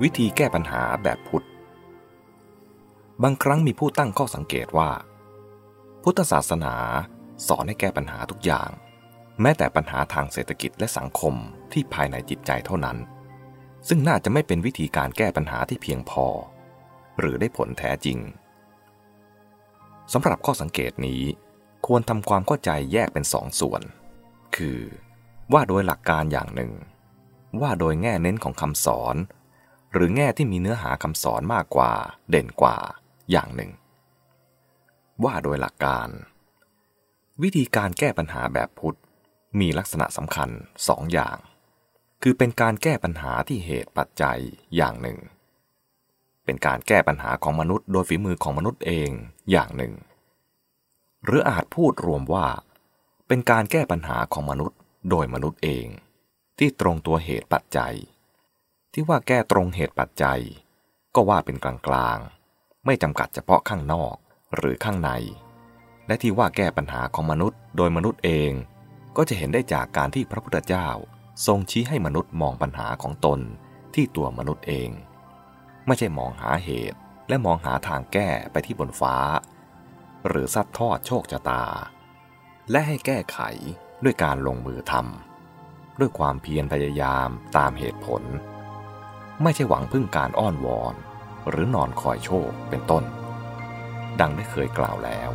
วิธีแก้ปัญหาแบบพุทธ บางครั้งมีผู้ตั้งข้อสังเกตว่า พุทธศาสนาสอนให้แก้ปัญหาทุกอย่าง แม้แต่ปัญหาทางเศรษฐกิจและสังคมที่ภายในจิตใจเท่านั้น ซึ่งน่าจะไม่เป็นวิธีการแก้ปัญหาที่เพียงพอ หรือได้ผลแท้จริงสำหรับข้อสังเกตนี้ควรทำความเข้าใจแยกเป็นสองส่วน คือ ว่าโดยหลักการอย่างหนึ่ง ว่าโดยแง่เน้นของคำสอน หรือแง่ที่มีเนื้อหาคำสอนมากกว่า เด่นกว่า อย่างหนึ่ง ว่าโดยหลักการ วิธีการแก้ปัญหาแบบพุทธ มีลักษณะสำคัญสองอย่าง คือเป็นการแก้ปัญหาที่เหตุปัจจัยอย่างหนึ่ง เป็นการแก้ปัญหาของมนุษย์โดยฝีมือของมนุษย์เองอย่างหนึ่ง หรืออาจพูดรวมว่า เป็นการแก้ปัญหาของมนุษย์โดยมนุษย์เอง ที่ตรงตัวเหตุปัจจัย ที่ว่าแก้ตรงเหตุปัจจัย ก็ว่าเป็นกลางๆ ไม่จำกัดเฉพาะข้างนอกหรือข้างใน และที่ว่าแก้ปัญหาของมนุษย์โดยมนุษย์เอง ก็จะเห็นได้จากการที่พระพุทธเจ้า ทรงชี้ให้มนุษย์มองปัญหาของตนที่ตัวมนุษย์เอง ไม่ใช่มองหาเหตุและมองหาทางแก้ไปที่บนฟ้า หรือซัดทอดโชคชะตา และให้แก้ไขด้วยการลงมือทำด้วยความเพียรพยายามตามเหตุผล ไม่ใช่หวังพึ่งการอ้อนวอน หรือนอนคอยโชคเป็นต้น ดังได้เคยกล่าวแล้ว